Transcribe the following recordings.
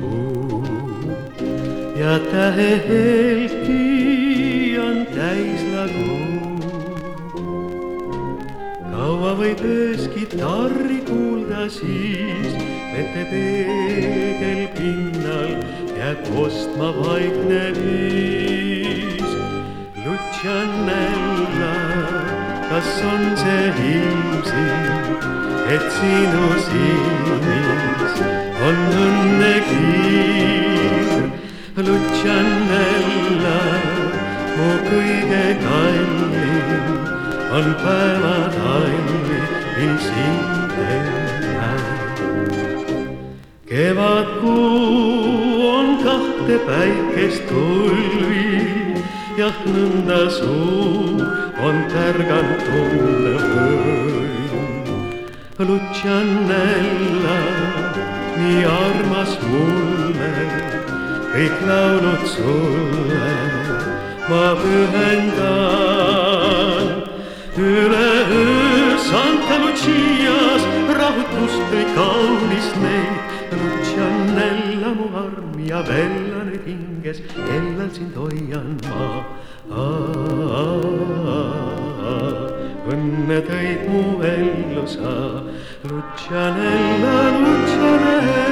kuu ja tähehelki on täis lagu. kaua võib öös kitarri kuulda, siis vete peegelpinnal jääb kostma vaikne viis. Lucianella, kas on see ilmsiik, et sinu silmis on õnnekiir? Lucianella, mu kõige kallim on päevad hallid, mil sind ei näe. kevadkuu on kahte päikest tulvil, jah, nõnda suur on tärganud tunnevõim. Lucianella, nii armas mulle, kõik laulud sulle ma pühendan üleöö Santa Lucias rahutust tõi kaunis neid. Lucianella mu arm ja Bella nüüd hinges, kellal sind hoian ma. Õnne tõid mu ellu sa, Lucianella, Lucianella.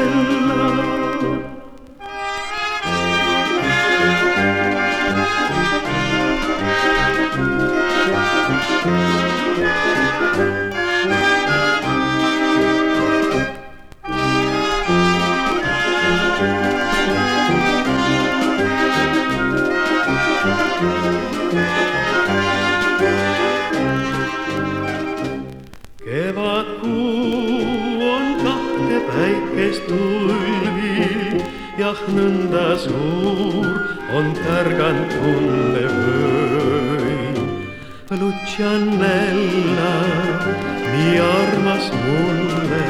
Tulvil, jah, nõnda suur on tärganud tunnevõim. Lucianella, nii armas mulle,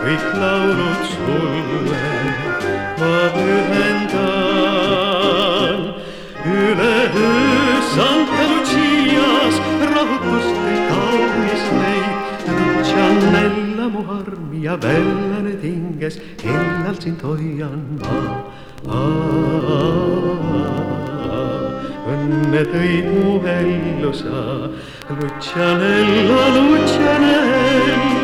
kõik laulud sulle ma pühendan. üleöö Santa Lucias rahutust tõi kaunis neid. Lucianella mu arm ja Bella nüüd hinges, kellal sind hoian ma. õnne tõid mu ellu sa, Lucianella, Lucianella.